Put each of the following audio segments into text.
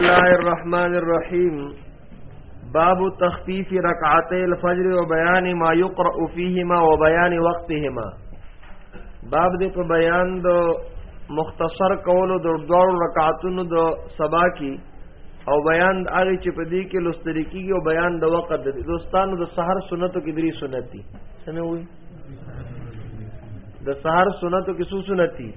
الله الرحمن الرحیم باب تخفیف رکعتي الفجر وبيان ما يقرأ فيهما وبيان وقتهما باب دې په بیان د مختصر کولو د دوړو رکعاتونو د سبا کی او بیان هغه چې په دې کې لوستل کیږي او بیان د وخت د دوستانو د سحر سنتو کې درې سنت دي سمې وي د سحر سنتو کې څو سنت دي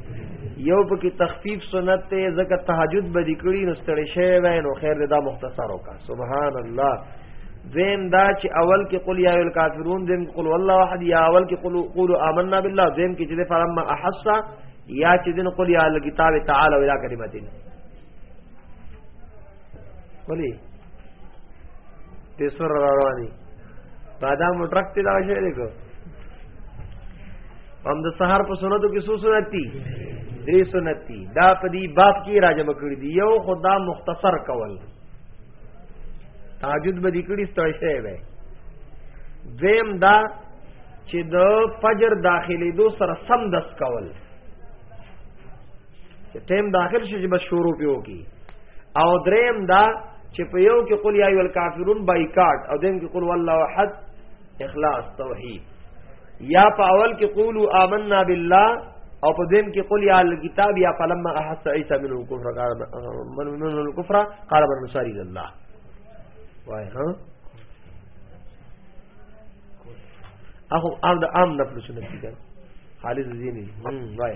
یو پکې تخفیف سنت ته ځکه تهجد به دکړي نو ستړي شي وای نو خیر دا مختصر وکا سبحان الله زم دا چې اول کې قل یا الکافرون زم قل والله احد یا اول کې قل قولوا آمنا بالله زم کې چې فرما احسا یا چې دین قل یا الکتاب تعالی ولا کلمتین ولی تیسور روانی بادا مټرک تی دا شی دی کو هم د سحر په سنتو کې سو سنت دي درې سنت دي دا په دې باب کې راجم کړی دی یو خدا مختصر کول تهجد به دې کړی ستوي شی وي دویم دا چې د فجر داخلي دو سره سم دس کول چې تیم داخل شي چې بس شروع پیو کی او دریم دا چې په یو کې قل یا ایو الکافرون بایکاټ او دیم کې قل والله احد اخلاص توحید یا په اول کې قولوا آمنا بالله او په دیم کې قل یا الکتاب یا فلما احس عیسی من الكفر قال من من الكفر قال من مساری الله وای ها اخو عام د عام نفل سنت دي خالص زینی وای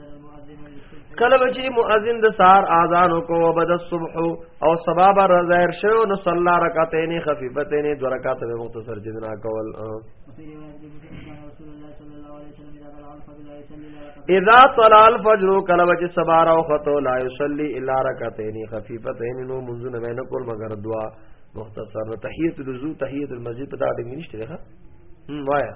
کله به چې مؤذن د سار اذان کو وبد الصبح او سبب رزائر شو نو صلا رکعتین خفیفتین دو رکعات به مختصر جنا کول اذا طلع الفجر کله به چې سبا راو خطو لا یصلی الا رکعتین خفیفتین نو منځونه به نه کول مگر دعا مختصر تحیت الوضو تحیت المسجد پتا دې نشته ښه وایا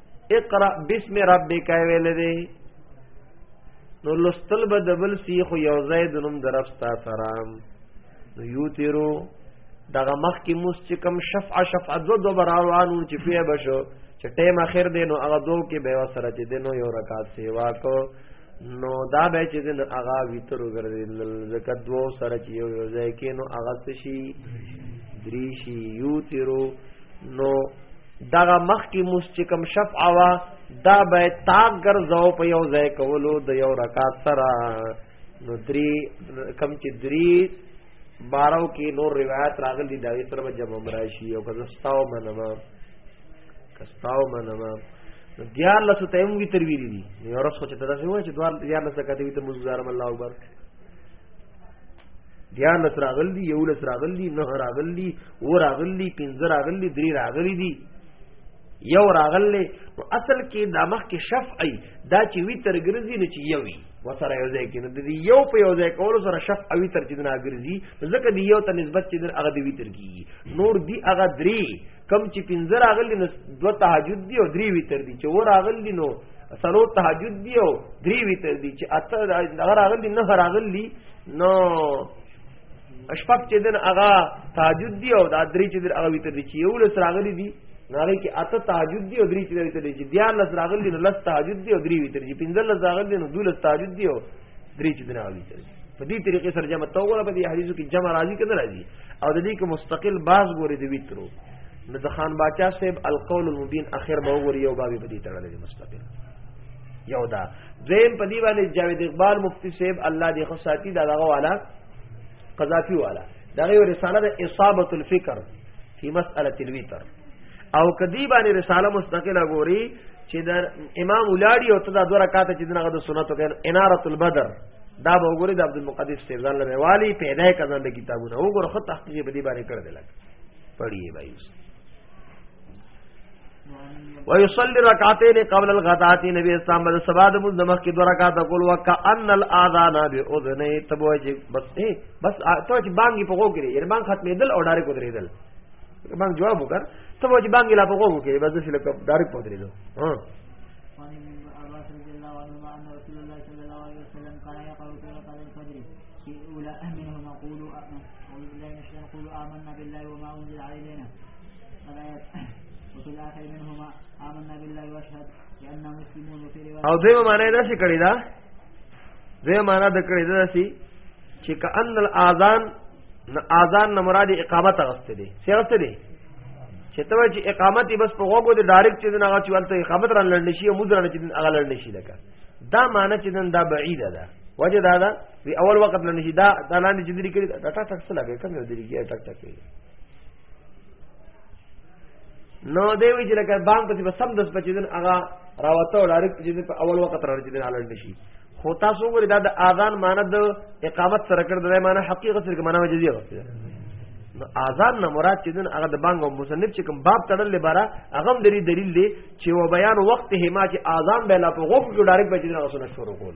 اقرا بسم ربک ویل دی نو لستل به دبل سی خو یو ځای د نوم درفستا سره نو یو تیرو دغه مخ کې موس چې کم شفع شفع دو دو براروانو چې فیه بشو چې ټیم اخر دی نو هغه دو کې به سره چې دی نو یو رکعت سیوا کو نو دا به چې دی نو هغه ویتر وګرځیدل ځکه دوو سره چې یو یو ځای کې نو هغه شي دریشي یو تیرو نو دغه مخ کې مستقم شفع وا دا به تاک ګرځاو په یو ځای کولو د یو رکعت سره نو درې کم چې درې بارو کې نور روایت راغلي دا یې سره جمع مراشي او کزستاو منما کستاو منما نو دیار لسو تیم وی ترویری دی یو رس خوچه تدا سوی چه دوار دیار لسو کتی وی تموز زارم اللہ اکبر دیار لس راغل دی یو لس راغل دی نه راغل دی و راغلی پنځه راغلی درې راغلی دي یو راغلی نو اصل کې دا مخ کې شفعي دا چې وی تر ګرځي نه چې یوي وسره یو ځای کې نو د یو په یو ځای کولو سره شف اوی تر چې نه ګرځي ځکه دی یو ته نسبت چې هغه دی وی تر کیږي نور دی هغه درې کم چې پنځه راغلی نو دو تهجد دی او درې وی تر دی چې ور راغلی نو سلو تهجد دی او درې وی تر دی چې اته هغه راغلی نه راغلی نو شپږ چې دن هغه تهجد دی او دا درې چې دن هغه ویتر دی چې یو لس راغلي دي هغه کې اته تهجد دی او درې چې ویتر دی چې بیا لس راغلي نو لس تهجد دی او درې ویتر دی پنځه لس راغلي نو دولس تهجد دی او درې چې دن هغه ویتر دی په دې طریقې سره جمع تو غره په دې حدیثو کې جمع راځي کنه راځي او د دې کې مستقل باز ګوري دی ویترو نو د خان باچا صاحب القول المبین اخر به وګوري او بابي په دې تړلې مستقل یو دا دویم په دی باندې جاوید اقبال مفتی صاحب الله دې خو ساتي دا دغه والا قذافی والا دغه رساله د اصابه الفکر فی مساله الوتر او کدی باندې رساله مستقله ګوري چې د امام ولاړی او تدا دوه رکعات چې دغه د سنتو کې انارۃ البدر دا به وګوري د عبد المقدس صاحب ځان له والی پیدا کړل د کتابونه وګوره خو تحقیق به دی باندې کړل لګ پڑھیے بھائی ويصلي ركعتين قبل الغداة نبی اسلام بده سبا د مز دمخ کې دوه رکعات کول وکأن الاذان باذنه تبو چې بس اے بس ته چې بانګي په وګړي یعنی بانګ ختمې دل او ډارې کو درېدل بانګ جواب وکړ تبو چې بانګي لا په وګړي بس چې لکه ډارې کو درېدل ها او دوی معنی دا څه کړی دا دوی معنی دا کړی دا سی چې کأن الاذان نه اذان نه مراد اقامت غسته دي څه غسته دي چې ته چې اقامت بس په غوګو دي ډایرکټ چې نه غاچو ولته اقامت را لړل شي او مزرنه چې هغه لړل شي لکه دا معنی چې دا بعیده ده وجه دا دا وی اول وخت لنشي دا دا لاندې چې دې کړی دا ټک ټک څه لګي کوم دې کیږي ټک ټک کیږي نو دی وی چې لکه بام په سم د سپچیدن هغه راوته او ډایرکټ چې په اول وخت راځي د حالت نشي خو تاسو وګورئ دا د اذان معنی د اقامت سره کړ د معنی حقیقت سره معنی وجدي غوښته نو اذان نه مراد چې دن هغه د بانګ او مصنف چې کوم باب تړل لبارا هغه د دلیل دی چې و بیان وخت هما چې اذان به لا په غوږ کې ډایرکټ بچی نه غوښنه شروع کول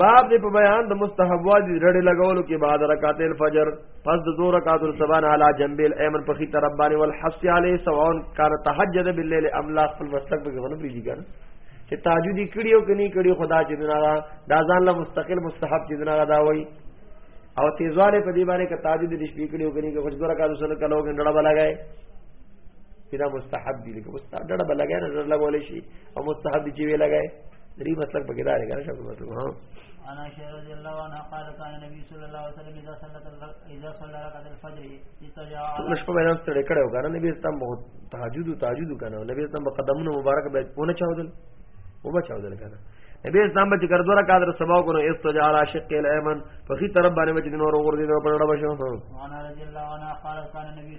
باب دې په بیان د مستحبات رړې لګولو کې بعد رکعات الفجر پس د دو رکعات الصبان علی جنب الایمن په خي طرف باندې ول حفص علی سواون کار تهجد باللیل املا خپل مسلک به غنو پیږي ګان چې تهجدي کړیو کني کړیو خدا چې دنا دا ځان له مستقل مستحب چې دنا دا وای او تیزواله په دې باندې ک تهجد دې شپې کړیو کني که خوش دو رکعات سره کلو کې ډړه بلګای چې دا مستحب دي لکه مستحب ډډه به لګای نظر لګول شي او مستحب دي چې وی لګای دری مطلب پکې دا لري کنه شکل مطلب ها انا شهر رضی الله عنه قال كان النبي صلى الله عليه وسلم اذا صلى اذا صلى ركعه الفجر استجاع مش په بیان سره کړه او کنه نبی اسلام بہت تهجد تهجد کنه نبی اسلام په قدمونو مبارک به ونه چاودل و بچاودل کنه نبی اسلام به ذکر دوره قادر سبا کو نو استجاع على شق الايمن په خي طرف باندې چې نور ور دي په ډډه بشو انا رضی الله عنه قال كان النبي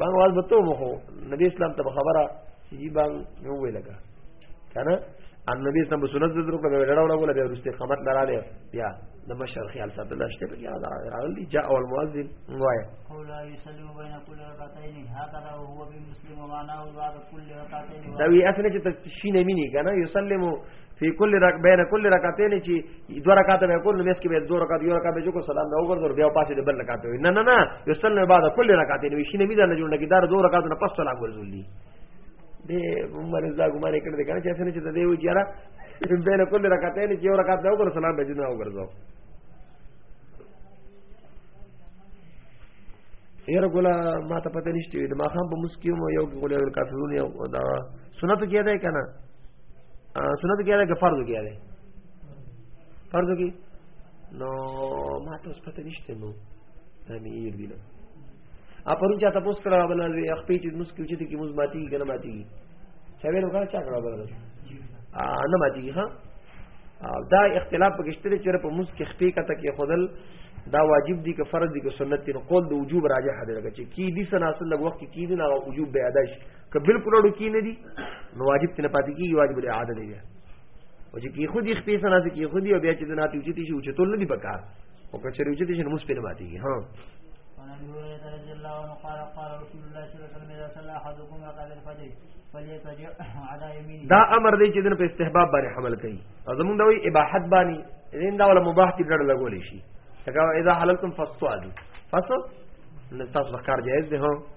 بانګ واز به تو مخو نبی اسلام ته خبره چې بانګ نو وی لگا کنه ان نبی اسلام په سنت درو کړه ویډړه ولا ولا به ورسته قامت لراله بیا د مشر خیال سره د شته بیا راغلی جاء المؤذن وای قول یسلو بین کل رکعتین هذا هو بمسلم ومعناه بعد كل ركعتين دا وی اسنه چې تشینه مینی کنه یسلمو فی کل رک بین کل رکعتین چی دو رکعت به کول نو مس کې به دو رکعت یو رکعت به جو کو سلام به وګرځو بیا پاسې د بل رکعت وي نه نه نه یستن بعد کل رکعتین وی شینه میدا نه جوړه کی دار دو رکعت نه پس سلام ورزولی دې عمر زدا ګمانه کړ دې کنه چې څنګه چې د دیو جیرا بین کل رکعتین چې یو رکعت به وګرځو سلام به جنو وګرځو یره ګولا ما ته پته نشته د ما خام په مسکیو یو ګولا کافرون یو دا سنت کېدای کنه سنت کیا ده که فرض کیا ده فرض کی نو ما ته اوس پته نشته نو دا مې یې ویل ا پرون چا تاسو کړه بل نه خپې چې نو سکیو چې کې موږ ماتي کنه ماتي چا ویل وکړه چا کړه بل نه نه ماتي ها دا اختلاف پکشته چې په موږ کې خپې کته کې خودل دا واجب دي که فرض دي که سنت دي نو قول د وجوب راجح دی لکه چې کی دي سنا اصل لږ وخت کې کی دي نه وجوب به ادا شي که بالکل اړو کې نه دي نو واجب تل پاتې کیږي واجب الاعاده دی او چې کې خودي خپې سره چې کې خودي او بیا چې دنا ته اوچتي شي اوچتول نه دي پکار او که چېرې اوچتي شي نو مس په نه ماتيږي ها دا امر دی چې دن په استحباب باندې حمل کوي او زمونږ دوی اباحت باندې دین دا ولا مباح کې ډډه لګولې شي څنګه اذا حللتم فصوا فصوا نستاس بخار جائز دی هو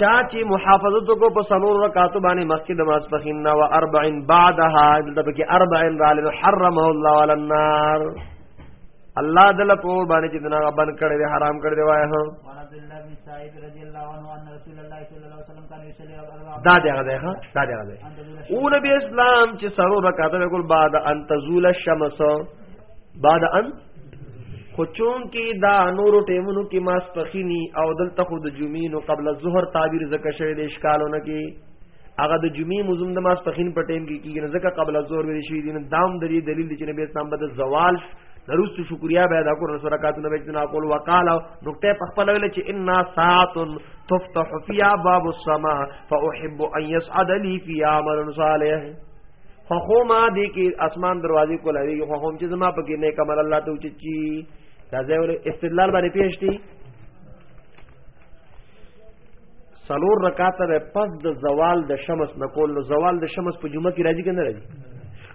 چا چې محافظت کو په سلور رکعاتو باندې مخکې د ماسپخین نه و 40 بعدها دلته کې 40 رال حرمه الله علی النار الله دل په باندې چې دنا بند کړي دي حرام کړي دی وای هو دا دی غځه ها دا دی غځه او نبی اسلام چې سرو رکعات وکول بعد ان تزول الشمس بعد ان خو چون کې دا نورو ټیمونو کې ماس پخینی او دلته خو د جمعې نو قبل الظهر تعبیر زکه شوی د اشکالونه کې هغه د جمعې مزوم د ماس پخین په ټیم کې کېږي زکه قبل الظهر ویل شي دین دام د دې دلیل چې نبی اسلام بده زوال نرست شکریا به ادا کول رسول رکعات نبی جنا کول وقاله نقطه په خپل ویل چې ان ساعت تفتح فيها باب السماء فاحب ان يسعد لي في عمل صالح خو خو ما دې کې اسمان دروازې کولاوي خو هم چې زما پکې نه کمل الله ته وچی چی دا ځای ول استدلال باندې پیښتي سلور رکعات به پس د زوال د شمس نه کول نو زوال د شمس په جمعه کې راځي کنه راځي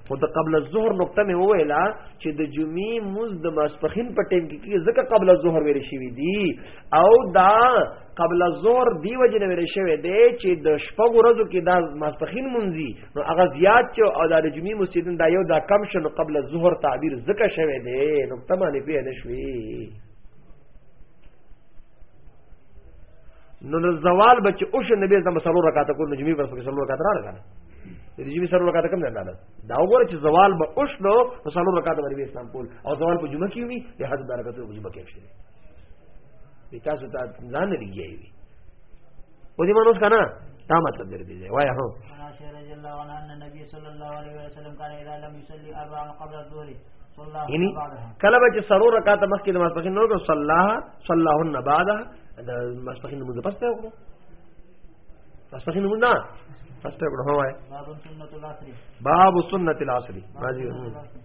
خو د قبل الظهر نقطه مې وویلا چې د جمعې مز د ماسپخین په ټیم کې کې ځکه قبل الظهر ویل شوی دی او دا قبل الظهر دی وجه نه ویل شوی دی چې د شپږ ورځو کې دا ماسپخین مونږي نو هغه زیات چې او د جمعې مسجدین دا یو دا کم شنو قبل الظهر تعبیر ذکر شوی دی نو تمانه پیه نشوي نو د زوال بچ او ش نبی زما سره رکعات کو نجمی پر سره رکعات را لګا د جمی سره رکعات کم نه لاله دا وګوره چې زوال به او ش نو سره رکعات باندې اسلام پول او زوال په جمعه کې وي د حد برکت په جمعه کې شي تاسو ته ځان لري او دې مانوس کنه دا مطلب درې دی وای هو یعنی کله به چې سرور رکعات مخکې نماز پکې نور کو صلاح صلاحن بعد د نماز پکې نماز پس ته وکړو پس پکې نماز نه پس ته وکړو هو باب سنت العصر باب سنت العصر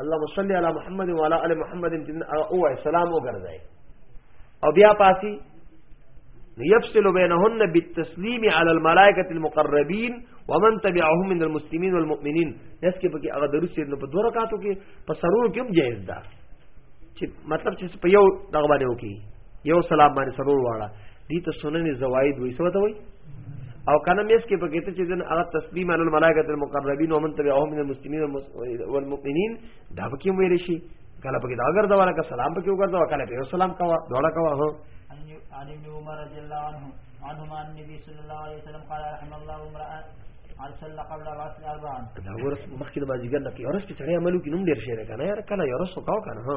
اللهم صل علی محمد وعلى ال محمد او سلام وګرځي او بیا پاسی يفصل بينهن بالتسليم على الملائكه المقربين ومن تبعهم من المسلمين والمؤمنين داس کې پکې هغه درو سید نو په دوه رکعاتو کې په سرور کې هم جایز ده چې مطلب چې په یو دغه باندې وکي یو سلام باندې سرور واړه دي ته سنن زواید وې سوته وې او کنه مېس کې پکې ته چې دن هغه تسلیم علی الملائکه المقربین ومن تبعهم من المسلمین والمؤمنین دا پکې وې رشي کله پکې دا ګرځا والا کا سلام پکې وګرځا کله په سلام کوا دوړه کوا هو عن ابن عمر رضی الله عنه عنهما النبي صلى الله عليه وسلم قال رحم الله امرأ ان صلى قبل العصر اربعا دا ورس مخکې د باجګر نه کې ورس چې سړی عملو کې نوم ډیر شي کنه یار کله یو رسو کاو کنه ها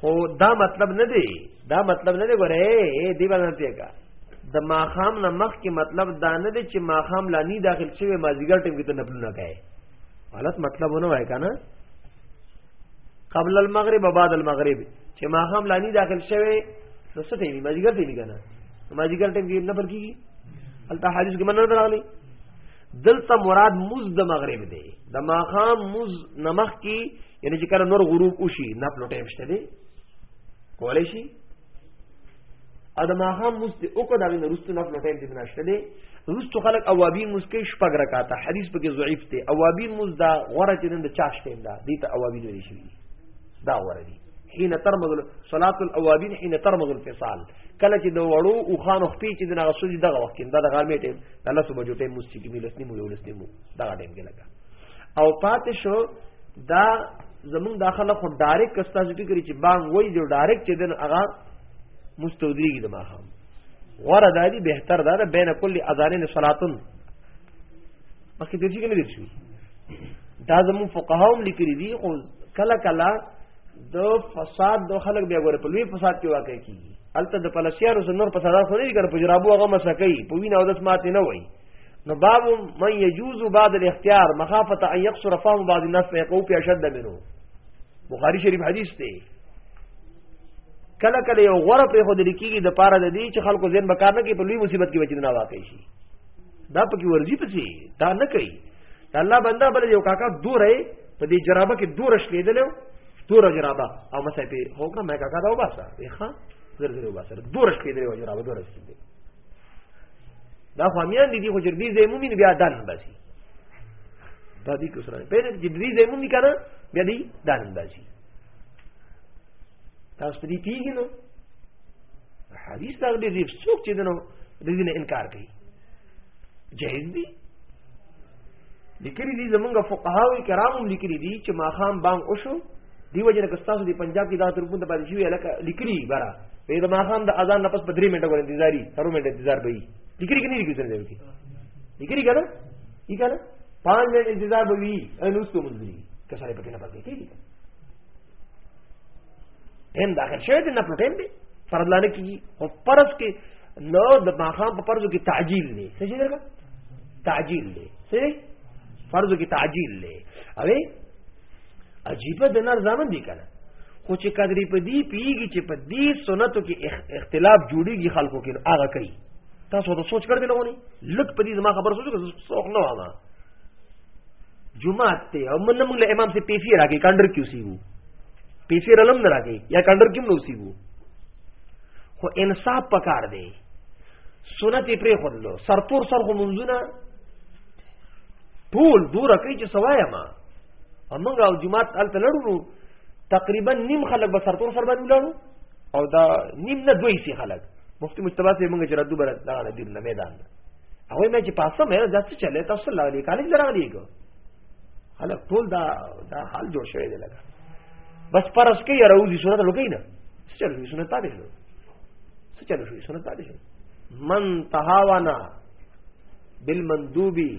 خو دا مطلب نه دی دا مطلب نه دی ګوره اے دی باندې پیګه د ماخام نه مخ کې مطلب دا نه دی چې ماخام لا نی داخل شوی مازیګر ټیم کې ته نبل نه کوي غلط مطلب ونه وای کنه قبل المغرب و بعد المغرب چې ماخام لا نی داخل شوی نو څه ټیم مازیګر ټیم کنه مازیګر ټیم کې نبل کیږي البته حدیث کې مننه راغلی دلته مراد مز د مغرب دی د ماخام مز نمخ کې یعنی چې کله نور غروب وشي نه پلو ټایم شته دی کولای شي ا د ماخام مست او کو دغه نرستو نه پلو ټایم دې نشته دی رستو خلک اوابین مسکه شپږ رکاته حدیث پکې ضعیف دی اوابین مز دا غره چې د چاش ټیم دا دې ته اوابین ویل شي دا غره دی حين ترمز صلاه الاوابین حين ترمز الفصال کله چې د وړو او خان خپې چې د نغسوج دغه وخت کې دا د غرمې ټیم د لاسو بجو ټیم مستقیمي لسنی مو یو لسنی مو دغه ټیم کې لګا او پاتې شو دا زمونږ داخله خو ډایرک کستا چې فکر چې بانګ وای جو ډایرک چې دن هغه مستودریږي د ماخام غره دا دی بهتر دا ده بین کل اذانین صلاتن مخکې دې څنګه لیکل شوی دا زمون فقهاوم لیکلي دي خو کله کله د فساد د خلک بیا غره په لوی فساد کې واقع کیږي الته د پلسیانو سره نور په ساده خو نه کړ په جرابو هغه مسکې په وینه او د سمات نه وای نو باب من يجوز بعد الاختيار مخافه ان يقصر فهم بعض الناس فيقو في اشد منه بخاری شریف حدیث دی کله کله یو غره په خود لیکيږي د پاره د دې چې خلکو ځین بکار نه کوي په لوی مصیبت کې وجدنا واقع شي دا پکې ورځي پسې دا نه کوي الله بندا بل یو کاکا دور ہے په دې جرابه کې دور شلیدلو دور جرابه او مسای په هوګه مې کاکا دا وباسه ښه زر زر وباسه دور شلیدلو جرابه دور شلیدلو دا خو امیان دي دي خو جردي زمومي بیا دان باسي دا دي کو سره په دې جردي زمومي کنه بیا دي دان باسي تاسو دې پیږي نو حدیث دا دې څوک چې دنو د دې انکار کوي جهیز دي لیکلي دي زمونږ فقهاو کرامو لیکلي دي چې ماخام بانګ وشو دی وجه نه کستاسو دی پنجاب کې دا ترپون ته پاتې شوی الکه لیکلي برا په دې ماخام د اذان نه پس په 3 منټه ور انتظاری سرو منټه انتظار به وي لیکلي کې نه لیکل څنګه وي لیکلي کنه یې کنه 5 منټه انتظار به وي انوستو مزري کسره پکې نه پاتې کیږي هم داخل شوی دی نفل ټیم دی فرض لانه کیږي خو فرض کې نو د ماخام په فرضو کې تعجیل دی څه شي درګه تعجیل دی څه فرضو کې تعجیل دی اوی عجیب د نار ځامن دی کنه خو چې قدرې په دې پیږي چې په دې سنتو کې اختلاف جوړیږي خلکو کې هغه کوي تاسو ته سوچ کړی لغونی لک په دې زما خبر سوچ کړئ څوک نه وامه جمعه ته او من موږ له امام سي پیفي راکې کندر کیو سی وو پیفي رلم نه راکې یا کندر کیو نو سی وو خو انصاف پکار دی سنت پرې خورلو سرپور سر خو منځونه ټول دور کوي چې سوایا ما امنګ او جمعات ال تلړو تقریبا نیم خلک به سرپور سر باندې ولړو او دا نیم نه دوی سي خلک مفتی مجتبی سي موږ چې ردو بر دا دیر نه میدان ده هغه مې چې پاسه مې دا څه چلے تاسو الله علی کالج درغلی کو هله ټول دا دا حال جوړ شوی دی لګا بس پرس کې یروزی سنت لګی نه څه چلو سنت پاتې شو څه چلو شو سنت پاتې شو من تهاونا بالمندوبي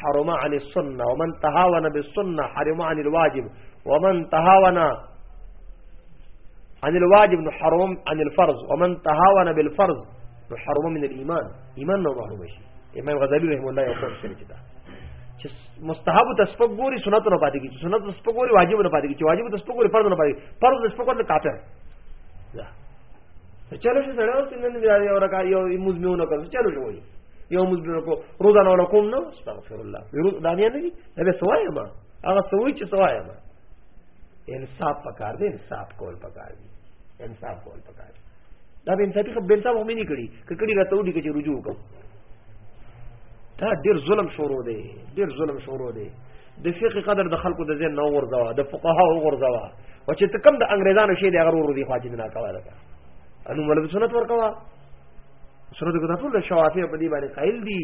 حرم عن السنه ومن تهاونا بالسنه حرم عن الواجب ومن تهاونا عن الواجب حرم عن الفرض ومن تهاونا بالفرض نو حرم من الايمان ایمان نو محروم شي امام غزالی رحم الله یو قول شری کړه چې مستحب ته سپک ګوري سنت نه پاتې کیږي سنت ته سپک ګوري واجب نه پاتې کیږي واجب ته سپک ګوري فرض نه پاتې کیږي فرض ته سپک ګوري کافر دا چلو شي سره اوس نن بیا یو رکا یو مزمنونه کوي چلو شي وایي یو مزمنونه کو روزانه ولا کوم نو استغفر الله روز دانیا نه دي دا سوای ما هغه سوي چې سوای ما انصاف پکار دی انصاف کول پکار دی انصاف کول پکار دی دا به انصافي خبره انصاف هم نه کړي ککړي راته ودی چې رجوع وکم دا ډیر ظلم شروع دی ډیر ظلم شروع دی د فقه قدر د خلکو د ذهن نو ورځوا د فقها او ورځوا او چې تکم د انګريزانو شی دی هغه ور دي خواجه نه کاوه دا انو مله سنت ورکوا سنت کو ټول شوافی په دې باندې قائل دي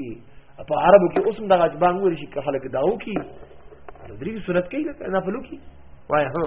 په عربو کې اوسم د غجبان ورشي خلک داو کی درې سنت کوي نه فلو کی وای هو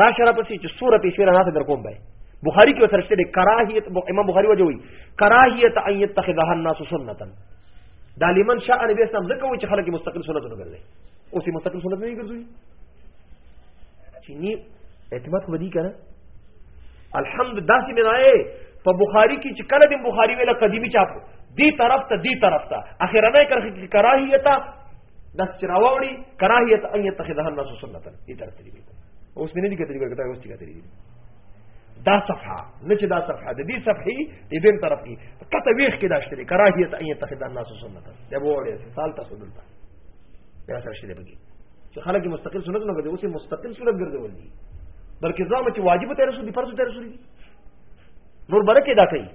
راشه را پسې چې سوره پیسې را ناسه در کوم بای بخاری کې سرشته دی کراهیت امام بخاری وجه وی کراهیت ان یتخذها الناس سنتا دا لمن شاء نبی اسلام ځکه وی چې خلک مستقل سنت نه ګرځي اوسې مستقل سنت نه ګرځي چې نی اعتماد خو دی کنه الحمد داسې مې راي په بخاری کې چې کله د بخاری ویله قدیمی چاپ دی طرف ته دی طرف ته اخیرنه کرخه کراهیت داس چې راوړي کراهیت ان يتخذها الناس سنتا دې تر تللی وي اوس مې نه دي کتلې ورته اوس دي کتلې دا صفحه نه چې دا صفحه د دې صفحې د دې طرف کې کته ویخ کې داشته لري کراهیت ان يتخذها الناس سنتا دا وړي سال تاسو دلته بیا سره شته بګي چې خلک مستقل سنت نه غوډي اوس مستقل سنت ګرځول دي بلکې ځامه چې واجب ته رسول دي فرض ته رسول دي نور برکه دا کوي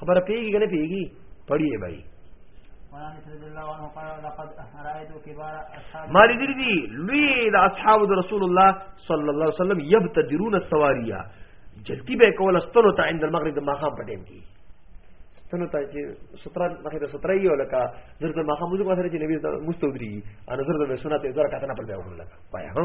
خبره پیږي کنه پیږي پړی دی بھائی ما لیدلی دی لوی د اصحاب د رسول الله صلی الله علیه وسلم یبتدرون السواریا جلتی به کول استلو ته عند المغرب د ماخام پټیم کی ستنو ته چې سترا مخه د سترا یو لکه زر د ماخام موږ سره چې نبی مستودری ان زر د سنت زر کتنه پر دی وکړه لکه پای هو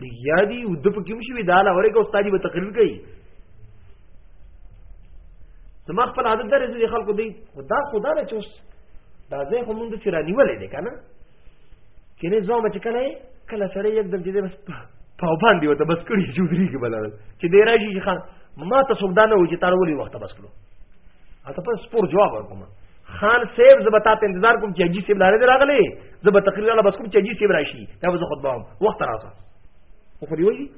دی یادی او د پکې مشي وی داله اورې کو استاد به تقریر کوي زما خپل عادت درې چې خلکو دی خدا خدا نه چوس دا زه هم مونږ چې رانیولې ده کنه کینه زما چې کله کله سره یک دم دې بس پاوبان دی وته بس کړی چې ودري کې بلل چې دی راځي چې خان ما ته څوک دا نه و چې تارولې وخت بس کړو اته په سپور جواب ورکوم خان صاحب زه به تا ته انتظار کوم چې حاجي صاحب لاره راغلی زه به تقریر له بس کوم چې حاجي صاحب راشي دا به زه خطبه هم وخت راځه خو خو دی وایي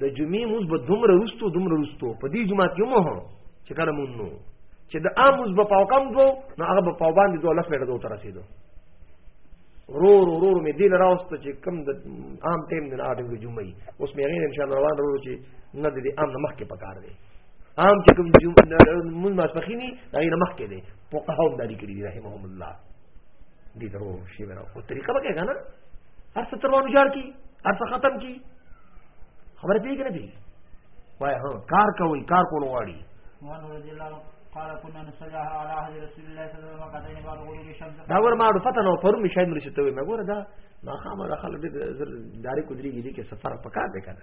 د جمعې موږ به دومره رستو دومره رستو په دې جمعه کې مو هم چې کله مونږ نو چې د عام موږ په پاو کم دوه نو هغه په پاو باندې دوه لس منټه دوه رسیدو رو رو رو مې دین راوست چې کم د عام ټیم نه اړ د جمعې اوس مې غیر ان شاء الله روان رو چې نه د عام مخ کې پکار دی عام چې کوم مون ماسپخینی دا یې مخ کې دي فقهاو داری کړی رحمهم الله دې درو شی ورو او طریقه به کنه هر څه تروانو جار کی هر څه ختم کی خبره پیګ نه دی وای هو کار کوي کار کول غواړي قال كنا نصلي على عهد رسول الله صلى الله عليه وسلم قدين بعد غروب الشمس دا ور ما فتح نو پرم شاید مرشته وي ما ګوره دا ما خامه خلک دې داري کدري کې سفر پکا دې کنه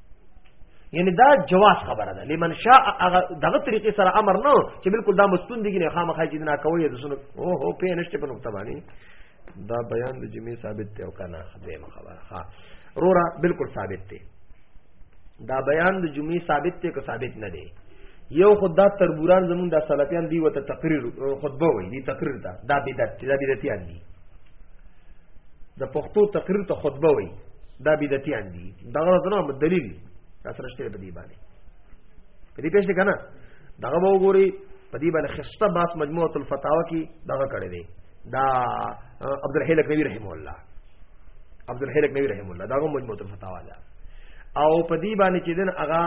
یعنی دا جواز خبره ده لمن شاء دغه طریقې سره امر نه چې بالکل دا مستون دي نه خامخا چې نه کوي د سنت او هو په نشته په نقطه باندې دا بیان د جمعې ثابت دی او کنه خدمه خبره ها رورا بالکل ثابت دی دا بیان د جمعې ثابت دی که ثابت نه دی یو خدا تربوران زمون د سلفیان دی وته تقریر خطبه وي دی تقریر دا دا بدعت دا بدعتیان دي د پښتو تقریر ته خطبه وي دا بدعتيان دي دا غلط نه دلیل دا سره شته په دې باندې په دې پېښه کنه دا به وګوري په دې باندې خسته باس مجموعه الفتاوا کې دا کړی دی دا عبد الحیلک نبی رحم الله عبد الحیلک نبی رحم الله دا غو مجموعه الفتاوا ده او په دې باندې چې دن هغه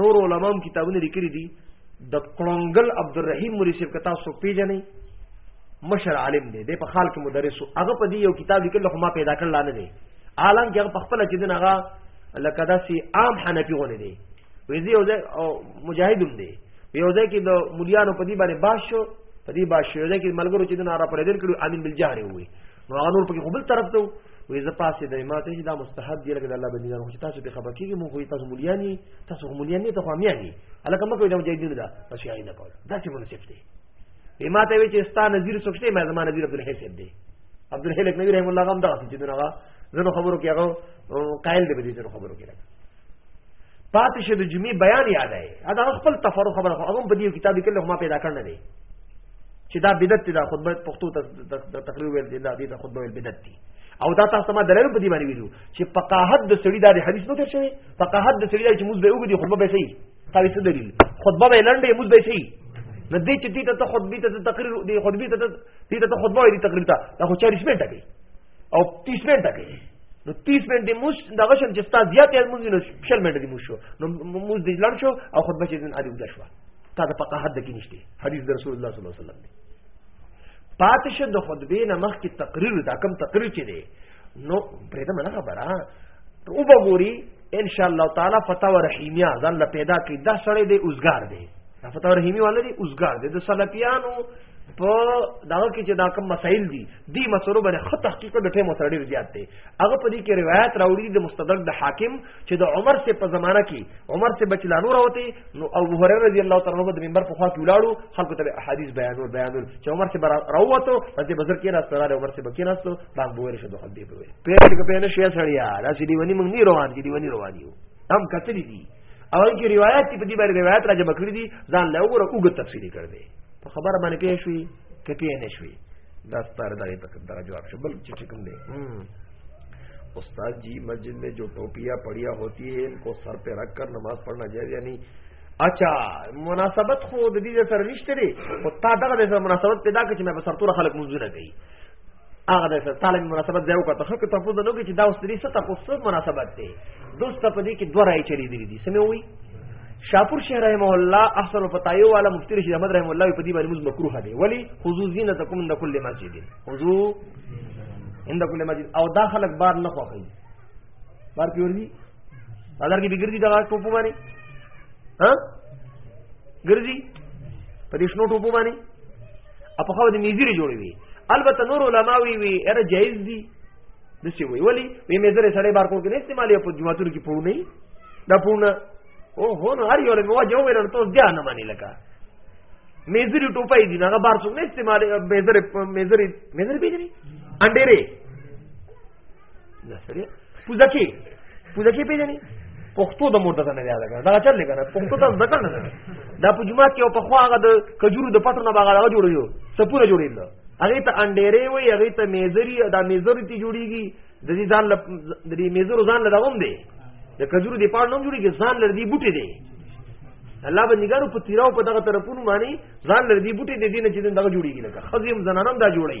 نور علماء کتابونه لیکلي دي د کړنګل عبدالرحیم مولوی صاحب کتا سو پیژنې مشر عالم دی د په خال کې مدرس هغه په دې یو کتاب لیکل خو ما پیدا کړل نه دی عالم کې هغه په خپل چې دین هغه لکه داسې عام حنفي غونې دی وې دې یو ځای او مجاهدوم دی یو ځای کې د مليانو په دې باندې باش شو په دې باش شو یو ځای کې ملګرو چې دین را پرې دل کړو امین بالجهر وي نو هغه نور پکې خپل طرف ته وې زه پاسې د ما ته چې دا مستحب دی لکه د الله بندي نه تاسو په خبر کېږي مو خو تاسو ملياني تاسو خو ملياني ته خو مياني الکه مکه د مجاهدینو دا پس یې نه کول دا څه مناسب دی یې ما ته وی چې ستا نظیر سوچته ما زما نظیر عبد الحسین دی عبد الحلک نبی رحم الله غم دا چې دغه زنو خبرو کې هغه قائل دی په دې زنو خبرو کې پاتې شه د جمعې بیان یاد دی دا خپل تفرق خبره خو هغه په دې کتاب کې له ما پیدا کړل دی چې دا بدعت دی دا خطبه پښتو ته تقریر ویل دی دا دې خطبه ویل بدعت دی او دا تاسو ما دلایل په دې باندې ویلو چې فقاهت د سړي دا حدیث نو تر شوی فقاهت د سړي دا چې موږ به وګړي خطبه به صحیح قوي څه دلیل خطبه به لنډه موږ به صحیح نه دې چې دې ته خطبه ته تقریر دې خطبه ته دې ته خطبه دې تقریر ته دا خو چاري سپېټه کوي او 30 منټه کوي نو 30 منټ د موس دغه شم چې ستا زیات یې موږ نو شل منټ د موس شو نو موس د لړ شو او خطبه چې دین اړي وځه شو تا د پقه حد کې نشته حدیث د رسول الله صلی الله علیه وسلم دی پاتې شه د خطبه نه مخ کې تقریر دا کم تقریر چي دی نو پرې ته منه خبره او وګوري ان شاء الله تعالی فتاوا رحیمیه ځان له پیدا کې دا سړی دی اوسګار دی فتاوا رحیمی والے دی اوسګار دی د سلفیانو په دغه کې چې دا کوم مسائل دي دی مسلو باندې خط تحقیق د ټیم سره ډیر زیات دی هغه په دې کې روایت راوړي د مستدرک د حاکم چې د عمر سے په زمانہ کې عمر سے بچلانو راوته نو ابو هريره رضی الله تعالی عنہ د منبر په خوا کې ولاړو خلکو ته احادیث بیانول بیانول چې عمر سے راوته په دې بزر کې راځه سره عمر سے بکی راځه باندې بوور شه دوه دی په پیټ کې په نه شي سړیا دا چې دی ونی موږ نه روان دي دی ونی روان یو هم کتلی دي او ان کې روایت په دې باندې روایت راځي مکړې دي ځان له وګوره وګ تفصیلی کړ دې په خبره باندې پېښ شوې کپی نه شوې دا ستاره دغه تک دا جواب شو بل چې کوم دی استاد جی مسجد میں جو ٹوپیاں پڑیا ہوتی ہے ان کو سر پہ رکھ کر نماز پڑھنا جائز یعنی اچھا مناسبت خو د دې سره نشته لري او تا دغه د مناسبت پیدا کړ چې مې په سرتور خلک منځونه کوي هغه د طالب مناسبت ځای وکړه خو ته په دغه کې چې دا اوس دې ست په څه مناسبت دی دوست په دې کې دوه راي چلی دي دي سمې وي شاپور شیخ رحم الله احسن فتایو والا مفتی رشید احمد رحم الله په دې باندې موږ مکروه دی ولی حضور زینتکم عند کل مسجد حضور عند کل مسجد او دا خلک بار نه خوښي بار کې ورځي بازار کې بګردي دغه ټوپو باندې ها ګرځي په دې شنو ټوپو باندې اپ خو دې میزيري جوړې وي البته نور علما وی وی اره جایز دي د څه وی ولی وی میزره سړې بار کول کې استعمالي په جمعتون کې پړو نه دا پړونه او هو نو هر یو له مواجه ویل ته ځا نه باندې لکه میزری ټوپای دي هغه بار څوک نه استعمال میزری میزری میزری پیژني انډيري نه سړی پوزه کې پوزه کې پیژنې پښتو د مور دغه نه یاد کړه دا چل لګا پښتو ته ځکه نه دا په جمعه کې او په خو هغه د کجورو د پټو نه باغ هغه جوړ یو سپونه جوړیل هغه ته انډېرې وي هغه ته میزری دا میزری تی جوړیږي د دې ځان د دې میزرو ځان له دغوم دی د کجورو دی پاڼ نوم جوړیږي ځان لر دی بوټي دی الله به نګارو په تیراو په دغه طرفونو باندې ځان لر دی بوټي دی دینه چې دغه جوړیږي لکه خزم زنانم دا جوړي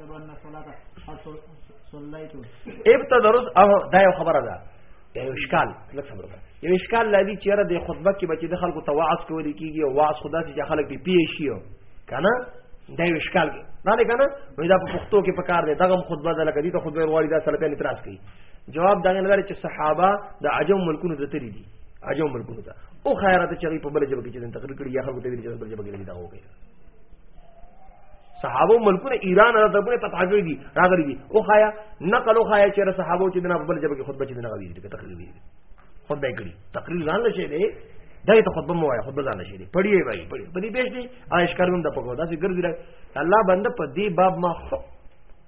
ابته درس او دا یو خبره ده یو اشکال لږ صبر وکړه یو اشکال لدی چې را د خطبه کې بچی د خلکو تواعظ کول کیږي او واعظ خدا چې خلک پی پی شي کنه دا یو اشکال دی نه نه کنه وای دا په پښتو کې پکار دی دغه خطبه ده لکه دې ته خطبه وروړي دا سره په اعتراض کوي جواب دا نه لري چې صحابه د عجم ملکونو ته تللی دي عجم ملکونو ته او خیرات چې په بل جبه کې چې تقریر کړی یا خلکو ته ویل چې بل جبه کې دا وګړي صحابه ملکونه ایران را دبره په تاګړي دي راغلي دي او خایا نقل او خایا چې صحابه چې دنا په بل جبه کې خطبه چې دنا غوي دي تقریر دي خطبه کړي تقریر ځان لشه دي دا ته خطبه مو وای خطبه ځان لشه دي پړی وای پړی په دې پېښ دي آیش کارون د پکو دا چې ګرځي را الله بنده په دې باب ما خو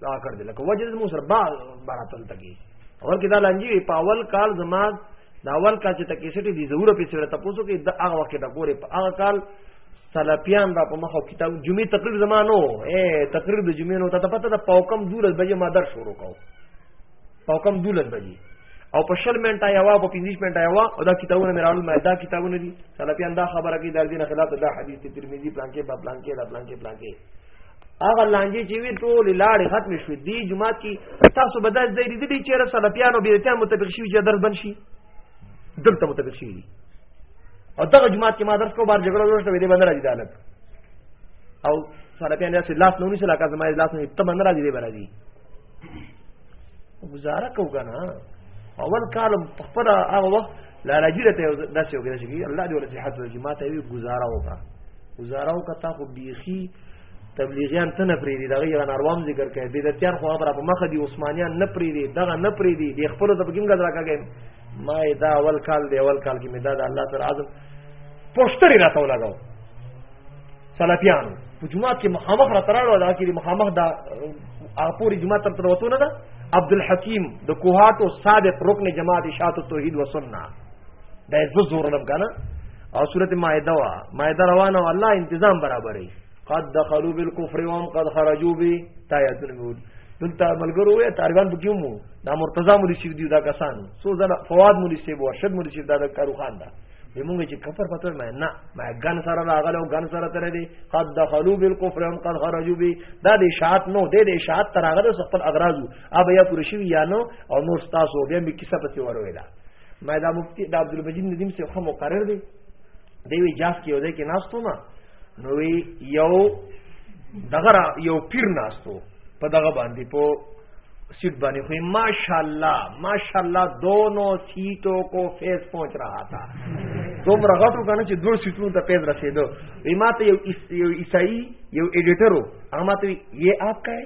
دا کړ دې لکه وجه مو سره با براتل تکي اور کدا لانجی په اول کال زما دا اول کال چې تکي سټي دي ضرور په سره تاسو کې د هغه وخت د ګوره په هغه کال سلاپیان را په مخه کتاب جمعې تقریر زمانو اے تقریر د جمعې نو ته پته ده پاوکم دولس بجې ما در شروع کو پاوکم دولس بجې او په شل منټه یوا په 15 منټه یوا او دا کتابونه مې راول ما دا کتابونه دي سلاپیان دا خبره کوي د دین خلاف دا حدیث ترمذی پلان کې باب پلان کې دا پلان کې پلان کې هغه لانجې چې وی ټول لاړې ختم شو دی جمعه کې تاسو بدل ځای دې دې چې سلاپیان او بیرتیان متفق شي چې درس بنشي دلته متفق شي او دغه جماعت کې ما درس کو بار جګړه جوړ شوې دې باندې راځي دالک او سره په انداز لاس نو نشي لکه زما لاس نه ته باندې راځي دې باندې گزاره کو کنه اول کال په خپل هغه وخت لا راځي ته داسې وګړي چې الله دې ولې صحت ورکړي ما ته وی گزاره وکړه گزاره وکړه تا خو بيخي تبلیغیان ته نه پریدي دغه یو ناروام ذکر کوي بدعتیان خو خبره په مخ دي عثمانیان نه پریدي دغه نه پریدي د خپل د بګیم غزرا کوي ما دا اول کال دی اول کال کې مې دا د الله سره عزم پوسټر را ته لګاو سلفیانو په جمعه کې مخامخ را تراړو دا کې مخامخ دا اپوري جمعه تر تر وته نه ده عبد الحکیم د کوهات او صادق رکن جماعت اشاعت توحید و سنت دا زو زور لم کنه او سورته مائده وا مائده روانه والله تنظیم برابرې قد دخلوا بالكفر وهم قد خرجوا به تایتون مول دلته ملګرو وې طالبان په کیومو دا مرتضی مولوی شیخ دی دا کسان سو زنه فواد مولوی شیخ او ارشد مولوی شیخ دا د کارو خان دا موږ چې کفر پته ما نه ما ګن سره راغله او ګن سره تر دې قد دخلوا بالكفر وهم قد خرجوا به دا د اشاعت نو د اشاعت تر هغه د خپل اغراض او بیا پوره شوی یا نو او نور تاسو بیا می کیسه پتی ورویلا ما دا مفتی دا عبد المجید ندیم سے خو مقرر دی دی وی جاس کې وځي کې ناستو ما نو وی یو دغه یو پیر ناستو په دغه باندې په سیټ باندې خو ماشاءالله ماشاءالله دونوں سیټوں کو فیس پہنچ رہا تھا دوم رغتو کنه چې دوه سیټونو ته پیز رسیدو وی ماته یو یو عیسائی یو ایډیټر هغه ماته یې آپ کا ہے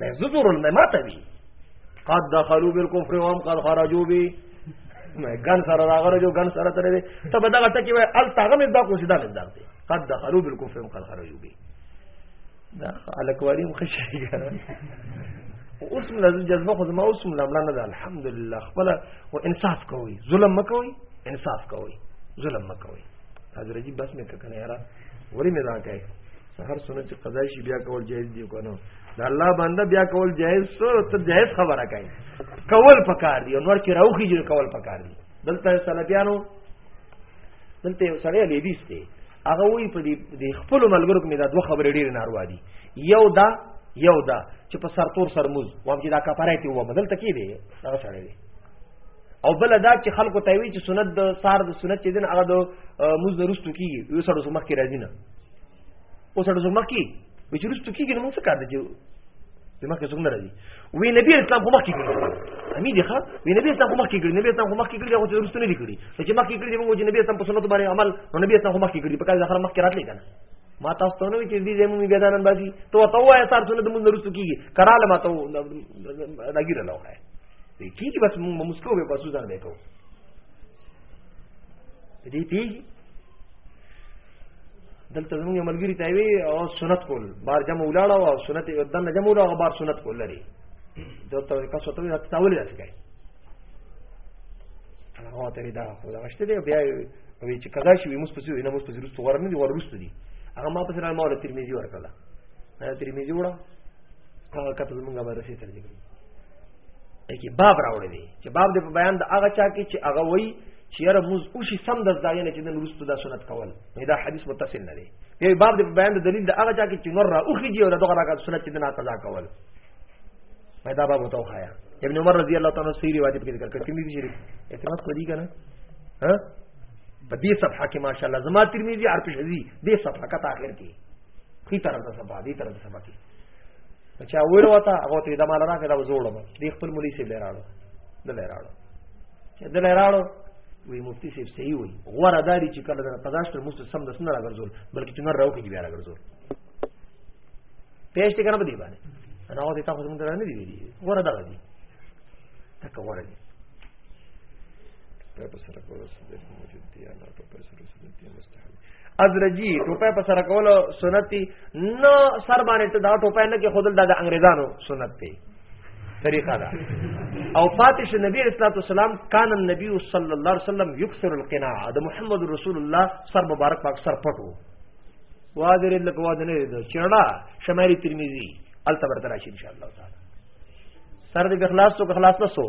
دا زجر نه ماته وی قد دخلوا بالكفر وهم قد خرجوا به ګن سره راغره جو ګن سره ترې ته به دغه ټکی وای ال تاغه مې دا کو سیدا مې دا قد دخلوا بالكفر وهم قد خرجوا به دا الکواریم خشی ګره اوس مله جذبه خو ما اوس مله مله نه الحمدلله خپل او انصاف کوي ظلم مکوي انصاف کوي ظلم مکوي حضرت جی بس مې کنه یاره ولی مې دا کوي هر سنت چې قضا شي بیا کول جایز دی کنه دا الله باندې بیا کول جایز سو ته جایز خبره کوي کول پکار دی نور کې راوخی جوړ کول پکار دی دلته سلفیانو دلته یو سړی لیدیس دی هغه وی په دې خپل ملګرو کې دا دوه خبرې ډېر ناروا دي یو دا یو دا چې په سرتور سرموز وام چې دا کفاره ته و بدل تکې دی هغه سړی دی او بل دا چې خلکو ته وی چې سنت د سار د سنت چې دین هغه د موږ د رستو کیږي یو سره سمخ کې راځي نه او سره سمخ کې وی چې رستو کیږي نو موږ څه کار دی چې دماغ کې څنګه راځي وی نبی اسلام خو مخ کې کړی امي دی ښا وی نبی اسلام خو مخ کې کړی نبی اسلام خو مخ کې کړی هغه چې رستو نه دی کړی چې مخ کې کړی موږ چې نبی اسلام په سنت باندې عمل نو نبی اسلام خو مخ کې کړی په کار ځخره مخ کې راتلی کنه ما تاسو ته نو چې دې زمو می ګدانن باسي ته وتاو یا سار څنګه د موږ رستو کیږي کراله ما ته راګیره لوخه کیږي بس موږ مسکو به پسو ځان وکړو دې پیږي دلته زموږ ملګری ته وی او سنت کول بار جمع ولاړه او سنت یو دم جمع ولاړه بار سنت کول لري دلته کا سوته نه تاول راځي کوي هغه ته دا خو دا شته دی بیا وی چې کدا شي موږ پسو نه موږ پسو رسو ورنه دی ورسته دي هغه ما په سره مال ترمذی ورکړه نه ترمذی وړه هغه کته زمونږه به رسې ترجمه کې باب راوړی دی چې باب د بیان د هغه چا کې چې هغه وایي چې یاره موږ او شي سم د ځای نه چې نن وروسته دا سنت کول نو دا حدیث متصل نه دی په باب د بیان د دلیل د هغه چا کې چې نور را اوخی دی او دغه راکات سنت چې نه قضا کول پیدا باب وتو خایا ابن عمر رضی الله تعالی عنہ سری روایت کې ذکر کړی ترمذی شریف اعتماد کوي کنه ها په دې صفحه کې ماشاءالله زما ترمذی عرب شذی دې صفحه کا تاخير کې خي طرف ته صفحه دې طرف ته صفحه کې چې اور وته هغه ته د مال راکې دا زوړم دی خپل مولوی سیب لراړو د لراړو چې د لراړو وی مفتی سیب صحیح وی غوړه داری چې کله د قضاشتر مست سم د سن راګرځول بلکې چې نه راو کې بیا راګرځول پېشته کنه بدی باندې انا او ته تاسو موږ نه دی ویلي غوړه دا دی تک غوړه دی په سره په سره د موجود دی انا په سره سره دی مستحب ازرجی ټوپه په سره کول سنت دي نه سر باندې ته دا ټوپه نه کې خودل د انګريزانو سنت دي طریقه ده او فاتش نبی رسول الله والسلام کان النبي صلی الله علیه وسلم یکثر القناع د محمد رسول الله سر مبارک پاک سر پټو وادر لکه وادنه ده چړه شماری ترمذی التبرت راشي ان شاء الله تعالی سر دې بخلاص تو بخلاص نه سو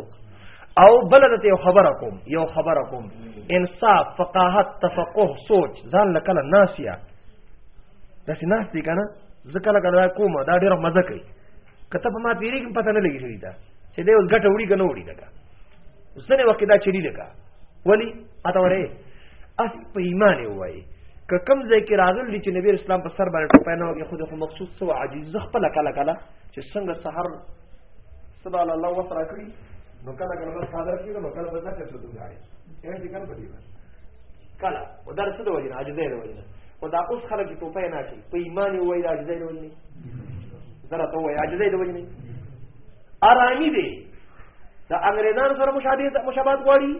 او بل ته یو خبره کوم یو خبره کوم انصاف فقاهت تفقه سوچ ځان لکله ناسیا داسې ناس دی کنه ځکه لکه دا کومه دا ډیره مزه کوي کته په ما پیری کې پته نه لګی شوی دا چې دې اوس ګټه وړي کنه وړي لګا اوسنه وخت دا چړي لګا ولی اته وره اس په ایمان وای ک کم ځای کې راغلی چې نبی اسلام په سر باندې ټوپای نه وګي خود خو مخصوص سو عاجز خپل کله کله چې څنګه سحر سبا الله وخت راکړي نو کله کله بس حاضر کېږي نو کله بس نه کېږي ته ځاړي یې دې کله پدې کله او در څه د وجه نه عاجزه د وجه نه او دا اوس خلک ته په نه شي په ایمان یې وایي عاجزه د وجه نه زرا ته وایي عاجزه د وجه نه آرامي دي دا انګريزان سره مشابهت مشابهت غواړي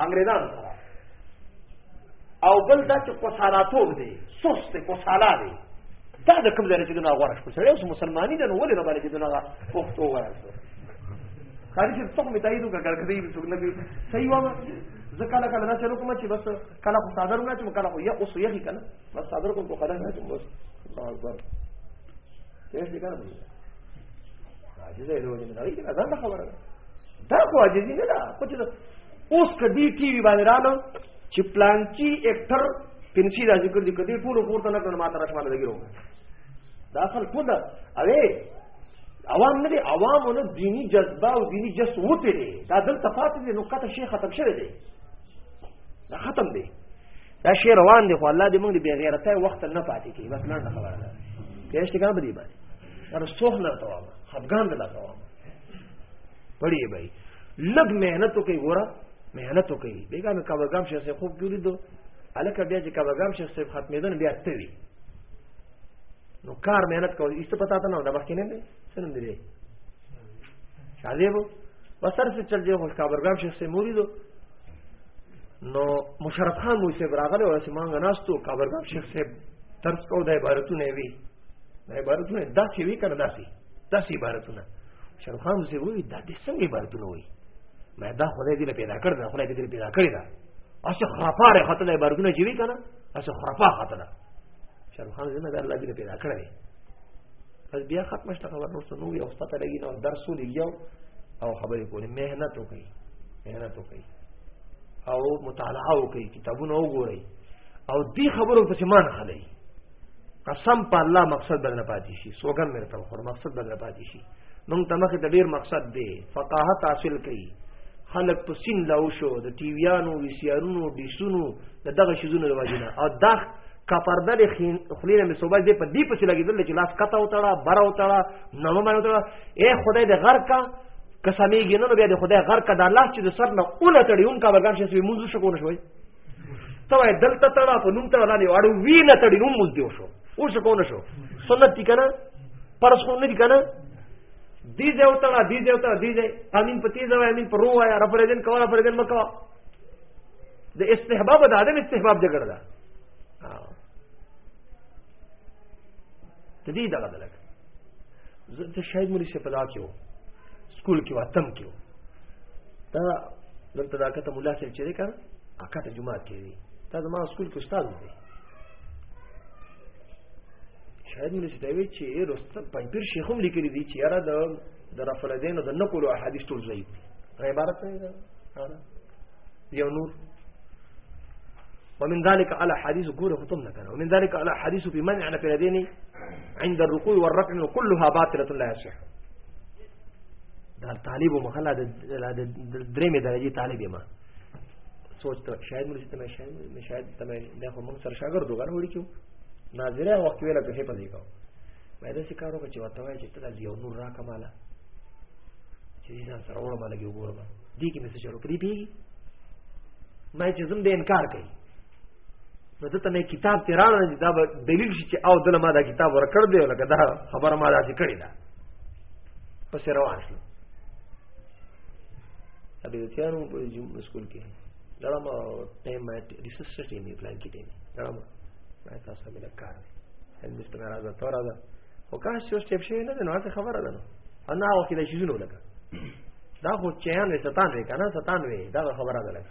انګريزان سره او بل دا چې کوسالاتوب دی سست کوسالا دی دا د کوم ځای نه چې دونه غوره شو سړی اوس مسلماني ده نو ولې نه باندې چې دونه پښتو ووایه خاري چې څوک مې تایید وکړه ګړکه دی څوک نه کوي صحیح وامه زه کله کله نه چلو کوم چې بس کله خو صادر نه چې کله خو یا اوس یې کنه بس صادر کوم کو کله نه چې بس الله اکبر څه دې کار دی عاجز دی ورو نه دی دا خبره دا خو عاجزی نه ده خو چې اوس کدی ټي وی باندې رالو چې پلانچی اکټر پنچی دا ذکر دي کدي ټول پورته نه کړ ما ته راشمه لګي رو دا اصل خود اوی عوام نه دي عوام له دینی جذبه او دینی جس وته دي دا دل تفاوت دي نو کته شي ختم شوه دي دا ختم دي دا شی روان دي خو الله دې موږ دې بی غیرته وخت نه پاتې کی بس نه خبره ده پیش ته کار بدی باندې ور سوخ نه توام خفغان دلا توام پړی بھائی لګ مهنت کوي ګوره مهنت کوي بیګا مې کابل ګام شې خوب جوړې دو الکه بیا چې کبګم شیخ صاحب ختمېدون بیا ته وی نو کار مهنت کول ایست پتا ته نه دا باقی نه دی سنم دی شاده وو وسر سے چل جاؤ کابرګام شیخ سے موریدو نو مشرف خان مو سے براغله او سیمانګ ناستو کابرګام شیخ سے ترس کو د عبارتونه وی د عبارتونه دا چې وی کنه داسي داسي عبارتونه مشرف خان مو سے وی دا د څنګه عبارتونه وی مې دا خدای دې پیدا کړ دا خدای دې پیدا کړی دا اسه خرافه ره خطر دی برګونه جیوی کنه اسه خرافه خطر ده شاروخ خان زنه در لګی پیدا کړی پس بیا ختم شته خبر نور څه نو یو پته لګی نو درس ولګیو او خبرې کولې مهنت وکړي مهنت وکړي او مطالعه وکړي کتابونه وګورئ او دې خبرو په مان خلای قسم په الله مقصد بدل پاتې شي سوګن مرته خور مقصد بدل پاتې شي مونږ ته مخه د ډیر مقصد دی فقاهت حاصل کړي خلق په سین لاو شو د ټیویانو ویسیارونو ډیسونو د دغه شیزونو د واجبنا او دا کفردل خلینا می صوبه دې په دې پسې لګیدل چې لاس کته وتاړه بره وتاړه نامه باندې وتاړه اے خدای دې غر کا قسمیږي نو بیا د خدای غر کدا الله چې د سر نه اون تړي اون کا برګان شي موږ شو کو نه شوي ته وای دلته تړه په نوم تړه لاندې واړو وی نه تړي نوم مز دیو شو او څه کو نه شو سنت دي کنه پرس کو نه دي کنه دی ځای وتړه دی ځای وتړه دی ځای امین په تیز وای امین په رو وای رفرجن کوه رفرجن مکوا د استحباب د عدم استحباب جګړه ده تدې دغه دلګ زه ته شاید مری شه پلا کېو سکول کې واتم کېو دا دلته دا کته مولا صاحب چې کار اکاته جمعات کې دی دا زما سکول کې استاد دی شاید مې ستوي چې رستم پنځیر شیخ هم لیکلي دي چې یاره د د رفل دین د نقل او حدیث ټول ضعیف دي عبارت نه ده یو نور ومن ذلك على حديث قوله ختم لك ومن ذلك على حديث في منع نفل ديني عند الركوع والركع كلها باطلة لا يصح دا طالب و مخلا د درې مې درجه طالب ما سوچ ته شاید مرشد ته شاید مې شاید ته مې دا خو موږ سره شاګرد وګڼ وړي کیو ناظره وخت ویل ته په دې کاو مې دا شکار وکړ چې وته وای چې ته د یو نور را کماله چې ځان سره وړم لګي وګورم دې کې مې څه شروع کړی دی ما چې زم دې انکار کوي نو ته مې کتاب ته راړل چې دا دلیل شي چې او دله ما دا کتاب ورکړ دی لکه دا خبره ما دا چې کړی دا پس روان شو ابي د تیارو په سکول کې دا ما ټایم ما ریسرچ سټی می پلان کې دی دا ما ما تاسو مې کار هل مستر راځه تور راځه او کاش یو سټیپ شي نه نو هغه خبره ده نو انا او کې د شیزونو لګا دا خو چیان وي ستان وي کنه ستان وي دا خبره ده لګا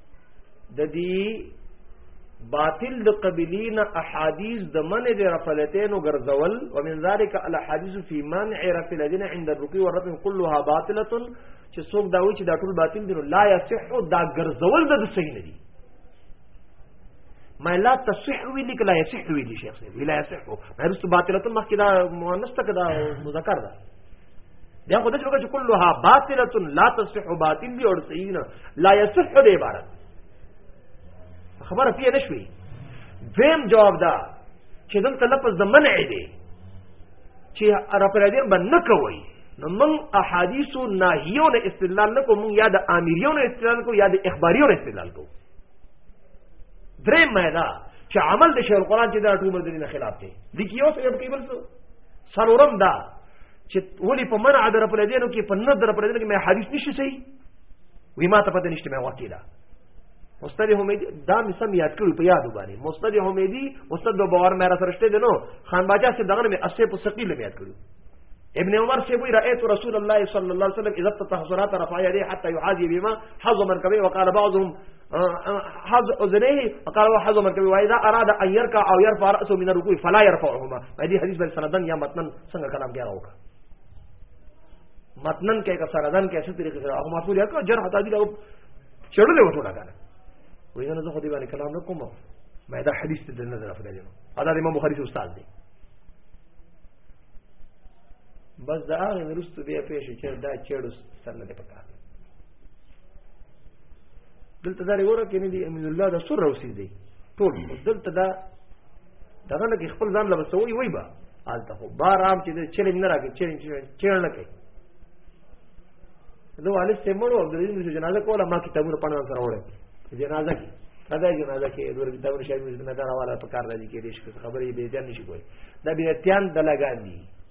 د دې باطل د قبلین احادیث د منع د رفلتین ګرځول ومن ذلک الاحادیث فی منع رفلتین عند الرکوع والرفع كلها باطله چې څوک دا وایي چې دا ټول باطل دي نو لا یصح دا ګرځول د صحیح نه دي ما لا تصح وی لیک لا یصح وی دي شیخ صاحب لا یصح هرڅه باطله مخکې دا مؤنث تک دا مذکر ده بیا خو د شوګه چې كلها باطله لا تصح باطل دی او صحیح نه لا يصح د عبارت خبره پیه نشوي دویم جواب دا چې دلته لفظ د منع دی چې رپرادین به نه کوي نو من احادیث و ناهیون استدلال نکو من یا د آمیریون استدلال کو یا د اخباریون استدلال کو درې مېدا چې عمل د شیخ القرآن چې دا ټول مدینه خلاف دی د کیو سره په کیبل سره سرورم دا چې ولی په منع در په لدینو کې په نه در په لدینو کې مې حدیث نشي صحیح وی ما ته پته نشته مې وکیلا مستد حمیدی دا مې سم یاد کړو په یاد وبانی مستد حمیدی مستد دو باور مې را سرشته دینو خان باجا سے دغه مې اسه په ثقیل مې یاد کړو ابن عمر سے وی رأيت رسول الله صلى الله عليه وسلم اذا تطهرات رفع يديه حتى يعادي بما حظ من كبه وقال بعضهم حظ اذنه وقال هو حظ مركبه واذا اراد ان يركع او يرفع راسه من الركوع فلا يرفعهما دې حدیث بل سندن یا متنن څنګه کلام کې راوکا متنن کې کا سندن کې څه طریقې سره هغه ماتول یا کا جرح تعدیل او چړلې وته لګا وې نه زه خو دې باندې کلام نه کوم ما دا حدیث ته نظر افغاني نو ادا امام بخاری استاد دی بس دا هغه نرستو بیا پېښې چې دا چړو سره نه پکاره دلته دا لري کې نه دي امین الله دا سر روسي دي ټول دلته دا دغه نه خپل ځان له بسوي وي با آلته خو بارام چې چیلنج نه راکې چیلنج چیلنج نه کوي نو والد سے مړو عبد العزيز مشو جنازه کوله ما کتابونه پڼه سره وړه جنازه کې کدا جنازه کې دور کتابونه شاید مشو نه دا راواله په کار راځي کې دې خبرې به ځان نشي کوي دا بیا تیان دلګان دي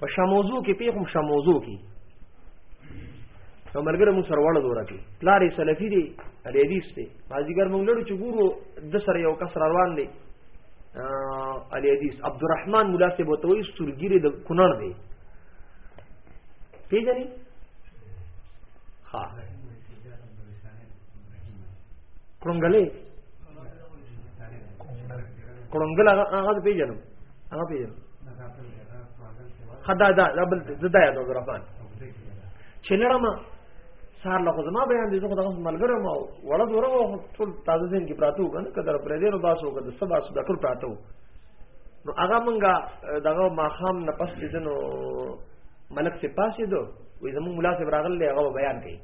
په شموزو کې پیخم شموزو کې نو ملګری مون سره وړه دوره کې پلارې سلفي دی علي حدیث دی مازیګر مونږ لړو چې ګورو د سره یو کس روان دی علي حدیث عبدالرحمن مولا سی بوتوي سورګيري د کونړ دی پیژنې ها کرنګلې کرنګل هغه پیژنم هغه پیژن خدا دا دا بل زدا یاد عبد الرحمن چې لړم سار له خدما بیان دي زه خدای ملګری ما وړه دوره او ټول تازه دین کې پراتو کنه کدر پر دې نو باسو کده سبا سو د ټول پراتو نو هغه مونږه دغه ماخام نه پس دې نو ملک سے پاسې دو وې زموږ ملاسب راغل هغه بیان کړي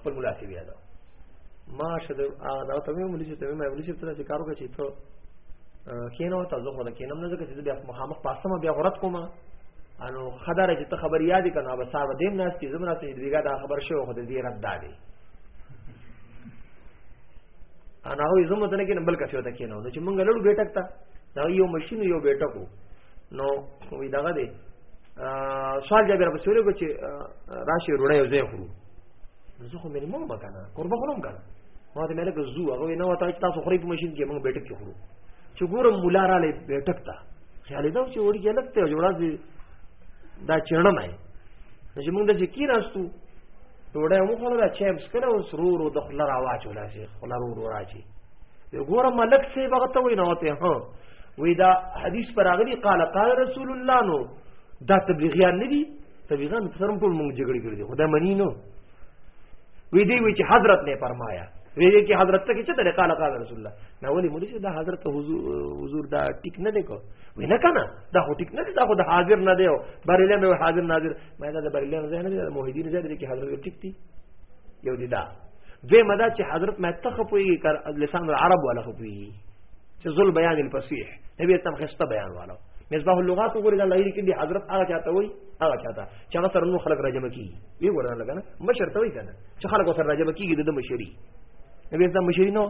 خپل ملاسب یادو ما شه دا ته مې مولوی ته مې مولوی ته څه کارو کوي ته کینو ته زه خو دا کینم نه ځکه چې بیا مخامخ پاسمه بیا غرت کوم انو خدای چې ته خبر یاد کنا به صاحب دیم ناس چې زمرا ته دیګه دا خبر شو خو دې رد دادې انا هو زمو ته نه کینم بلکې څه ته کینو نو چې مونږ لړو بیٹک تا دا یو ماشين یو بیٹکو نو وی دغه دې سوال جابر په سورې کو چې راشي روړې یو ځای خورو نو زه خو مې مو بکنه قربه خورم کنه ما ته ملک زو هغه نه وتا تاسو خوري په ماشين کې موږ بیٹک کې خورو چې ګورم مولا را لې بیٹک تا خیال دا چې وړي کې لګته جوړا دي دا چرنه مې چې موږ د ذکی راستو ډوډۍ مو خورل چې ابس کړه او سرور او د خلا را واچو لا شي خلا رو رو راځي یو ګورم ملک سي وخت وې نه وته ها وې دا حدیث پر اغلی قال قال رسول الله نو دا تبلیغیان ندي طبيعان سرم ټول موږ جګړه کړې دي خدای منی نو وی دی وی چې حضرت نه فرمایا وی دی چې حضرت ته چې ته قال قال رسول الله نو ولي مولوی چې دا حضرت حضور حضور دا ټیک نه لیکو وی نه کنه دا هو ټیک نه دی دا خو د حاضر نه دی بریلې مې حاضر ناظر مې دا د بریلې نه نه دی موحدین زه دې کې حضرت ټیک دی یو دی دا دوی مدا چې حضرت مې تخپوي کر لسان العرب ولا خپوي چې ذل بیان الفصیح نبی تم خسته بیان والو مصباح اللغات وګورئ دا لایری کې دی حضرت هغه چاته وای هغه چاته چې هغه سره نو خلق راجمه کی وی ورنه لګنه مشر ته وای کنه چې خلق سره راجمه کیږي د مشری نبی دا مشری نو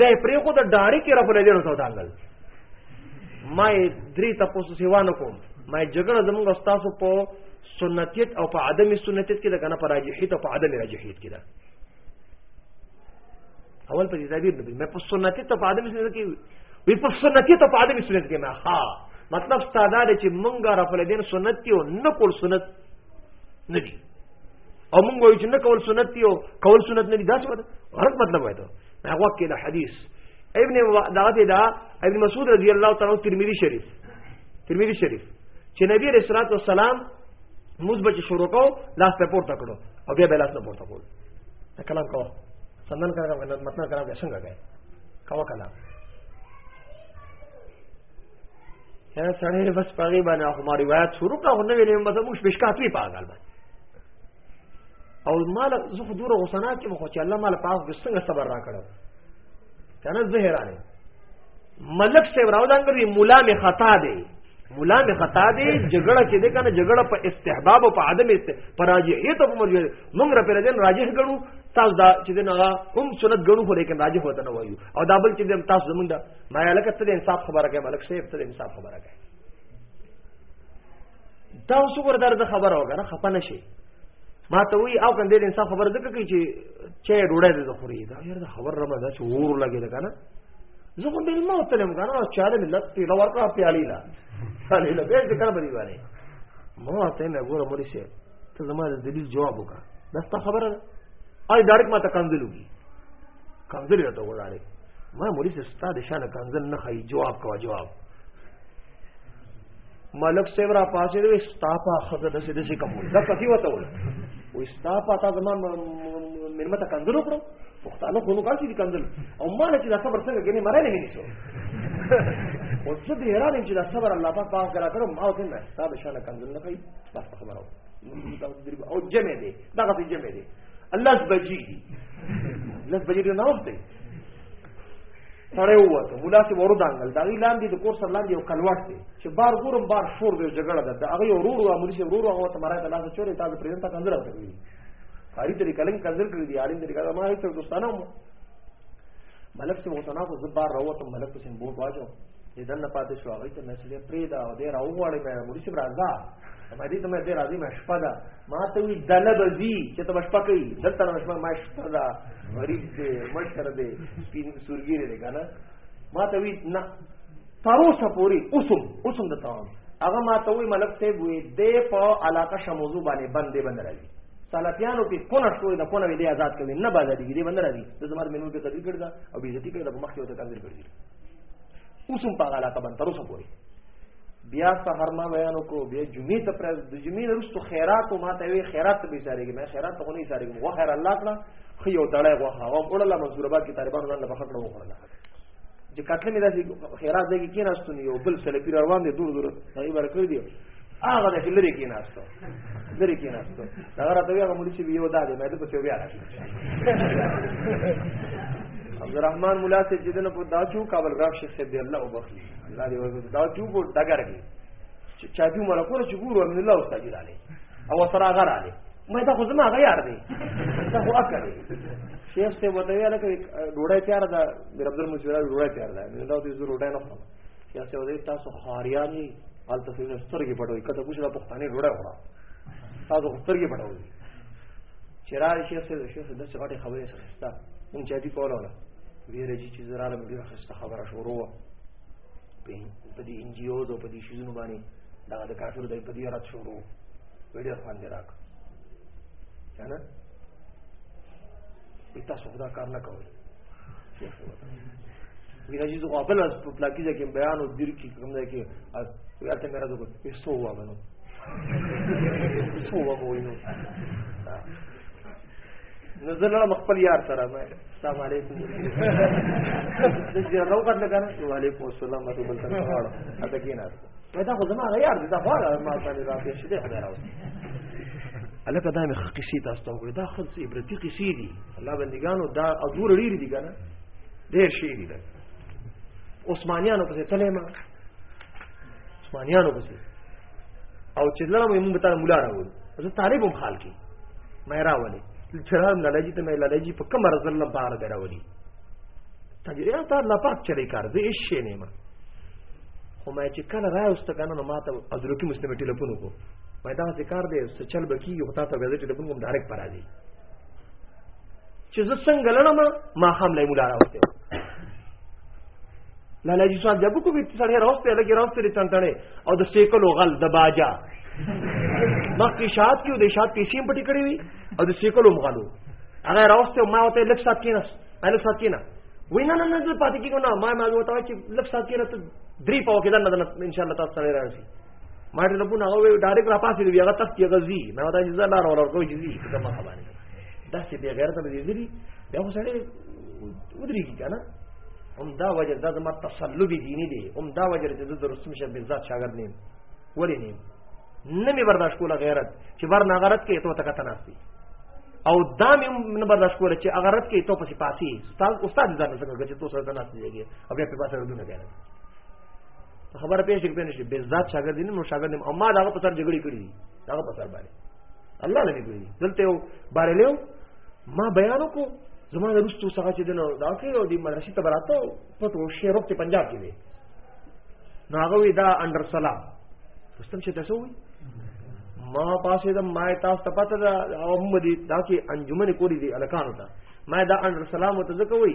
د پرې خو د ډاری کې رفل دې نو سودانګل ما درې تاسو سیوانو کوم ما جګړه زموږ استاد په سنتیت او په عدم سنتیت کې ده کنه په راجحیت او په عدم راجحیت کې ده اول په تعبیر نه مې په سنتي ته په ادمي سنت کې وي په سنتي ته په ادمي سنت کې ما ها مطلب ستاده دې چې مونږه رفل دین سنت یو نه کول سنت نه دي او مونږ وایو چې نه کول سنت یو کول سنت نه دي دا څه وایي غلط مطلب وایي دا هغه کې دا حدیث ابن دا دې دا ابن مسعود رضی الله تعالی ترمذی شریف ترمذی شریف چې نبی رسول الله صلی الله علیه وسلم موږ به چې شروع کوو لاس په پورته کړو او بیا به لاس نه پورته کول دا کلام کوه سندن کلام کنه متن کلام کې څنګه کوي کوه کلام یا سړی بس پاغي باندې خو ما روایت شروع کړه خو نه ویلې مته موږ بشکات وی پاغل باندې او مال زه خو دوره غسنات کې مخ چې الله مال پاغ څنګه صبر را کړو کنه زهرانه ملک صاحب راو دانګری مولا می خطا دی مولا می خطا دی جګړه چې ده کنه جګړه په استحباب او په عدم است پر راجحیت او مرجو موږ را پر دین راجح ګڼو تاسو دا چې دین هغه هم سنت ګڼو خو لیکن راجح وته نه وایو او دا بل چې دین تاسو زمونږ دا ما لکه ته انصاف خبره کوي ملک صاحب ته انصاف خبره کوي دا اوس ور درد خبره وګره خپه نشي ما ته وی او کنده انسان خبر زکه کوي چې چې ډوړې ده خوري دا یار دا خبر رمه دا چې ور لګي ده کنه زه کوم دل ما تلم کنه او چاله ملت په لور کا پیالي لا سالي له به ذکر بری باندې ما ته نه ګوره مولي شه ته زما د دلیل جواب وکړه دا ست خبره ده آی ډایرک ما ته کنځل وکي کنځل راته وړاله ما مولي شه ستاسو شان کنځل نه خي جواب کوا جواب ملک صاحب را پاسې وي ستاپا خزه د سې د سې کوم دا کفي وته وي وي ستاپا تا زما مېرمه ته کندل وکړو پښتانه خو نو کاسي دي کندل او مال چې دا صبر څنګه ګنې مرای نه نيسو او څه دې حیران چې دا صبر الله پاک پاک کرا کړو ما ته نه ستا به شانه کندل نه کوي بس خبرو او جمع دي دغه جمع دي الله بجي دي لږ بجې نه وخت سړی ووته مولا سي ورو دانګل دا غي لاندې د کور سره لاندې یو کلوټ دی چې بار ګورم بار شور دی جګړه ده دا غي ورو ورو امر شي ورو ورو هغه ته مرای ته لاس چورې تاسو پرېږدم تا کنځل راته کوي هاري طریقه لنګ کنځل کړی دی عالم طریقه ما هیڅ دوستانه مو ملک سي وته نه کو زبار راوته ملک سي بوت واجو دې دنه پاتې شو هغه ته نسلې پرې دا او دې راوغړې مې مولوی سي راځه ما دې ته مې دې راځي ما شپه ده ما ته وی دله بزي چې ته شپه کوي دلته نه شپه ما شپه ده غریب دې مشر دې سپین سورګیره دې کنه ما ته وی نه تر اوسه پوری اوسم اوسم د تاوم هغه ما ته وی ملک ته وی دې په علاقه شموزو باندې بندې بند راځي سلفیانو په کونه شوې د کونه دې آزاد کوي نه باز دي دې بند راځي د زمار مینو په قدر کړدا او بیزتی کړدا په مخ کې وته قدر کړی اوسم په علاقه باندې تر اوسه پوری بیا سحر ما بیان کو بیا جمعې ته پر د جمعې وروسته خیرات ما ته وی خیرات به ساريږي ما خیرات ته نه ساريږي غو خیر الله کړه خو یو دړای غو هغه وړل منصور آباد کې طالبان ځان له خپل وخړل چې کټل مې داسې خیرات دی کې کېناستونی یو بل سلفي روان دي دور دور هغه بر کړی دی هغه د لری کې ناستو لری کې ناستو دا راته وی هغه مولوی چې یو دادې مې ته په څو بیا راځي عبدالرحمن مولا سے جدن په داچو کابل غاف شیخ سے دی الله وبخي الله دې ورته دا ټیوب ډګر کې چې چا دې مړ کور چې ګورو امن الله استاد جلاله او سره غر علي مې دا خو زما غیار دی دا خو اکر دی شیخ ته وته ویل کې ډوډۍ تیار ده میر عبد المجید ډوډۍ تیار ده مې دا دې زو ډوډۍ نه خورم شیخ ته وته تاسو خاریانی حال تاسو نه سترګې پټوي کته پوښتنه پښتانه ډوډۍ وړه تاسو سترګې پټوي چرای شیخ ته شیخ د څه غټي خبرې ستا مونږ چا دي کوله ولا ویره چې چې زراله مې ډیره خسته خبره شروع وه په دې ان جی اوز او په دې شیزونو باندې دغه د کافرو د په دې رات شروع ویډیو باندې راک کنه پتا سودا کار نه کوي ویره چې زه خپل اس په پلاکی ځکه بیان او دیر کې کوم ځای کې از ویره ته مې راځو کو څه هوا بنو څه هوا وینو نو زه لړم خپل یار سره ما السلام علیکم د دې راو کړل کنه وعلیکم السلام ورحمت الله وبرکاته اته کې نه دا خو زما غیار دي دا خو ما باندې راځي چې دا خبره راوځي الکه دا مې قصې تاسو ته وګړي دا خو عبرتي قصې دي الله بندګانو دا ادور ډیر دي کنه ډیر شي دي عثمانیانو په تلمه عثمانیانو پسې او چې لره مې مونږ ته مولا راوړو زه طالبم خال کې مې راولې چرام لالاجی ته مې لالاجی په کوم رضی الله بار دراولي تجربه ته الله پاک چری کار دې شي نه ما خو مې چې کله راوست کنه نو ماته ادرکی مسلم ټلیفون وکړ مې دا ذکر دې سچل بکی یو تا ته وځي ټلیفون کوم ډایرکټ پر راځي چې زه څنګه لړم ما خام لای مولا راوته لالا جی صاحب جب کو بیت سړی راوسته لګي راوسته لري چنټنه او د سیکلو غل د باجا مخکې شاد کیو د شاد پیسې هم پټې کړې وي او د سیکلو مغالو هغه راوسته ما وته لک سات کینس اله سات کینا وینا نه نه پاتې کیږي نه ما ما وته چې لک سات کینس درې پاو کې دا نه ان شاء الله تاسو سره راځي ما ته لپونه هغه وی ډایرک را پاسې دی هغه تخت یې غزي ما دا جزا لار ور ورکو چې دي څه ما خبره نه دا چې به غیرت به دې دي بیا خو سړی ودري کی کنه هم دا وجه دا زما تسلب دینی دی هم دا وجه چې د رسول شه بذات شاګرد نیم ولې نیم نه می برداشت کوله غیرت چې بر نه غیرت کې ته تکته ناشتي او دا مې نه برداشت کوله چې هغه رد کې ته پسې پاسي استاد استاد ځان څنګه چې تو سره نه ناشتي او بیا په پاسه ردونه کوي خبر پېښ کړي نشي به ذات شاګرد دي نو شاګرد او ما داغه په سر جګړه کړې دي داغه په سر باندې الله لمې کړې دلته یو بارلیو ما بیان کو زما د رستو څنګه چې دنو دا کې او د مدرسې ته براته پټ و شهر په پنجاب کې وي نو هغه وی دا انډر سلام رستم چې تاسو وي ما پاسې د ما تاسو ته پته دا او مدي دا کې انجمن کولی دي الکانو ته ما دا انډر سلام ته ځکه وی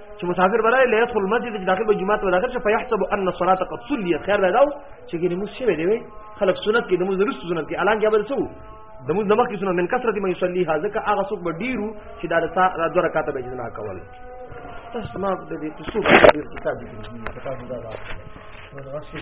چې مسافر برای لا يدخل المسجد چې داخل به جمعه ته داخل شي فيحسب ان الصلاه قد صليت خیر دا چې ګنې موږ شوی دی خلک سنت کې د موږ درست سنت کې الان کې بل څه د موږ دماغ کې سنت من کثرت ما يصلي هذا که هغه څوک به ډیرو چې دا د دوه رکعاته به جنا کول تاسو ما د دې تاسو په دې کتاب کې تاسو دا دا دا شی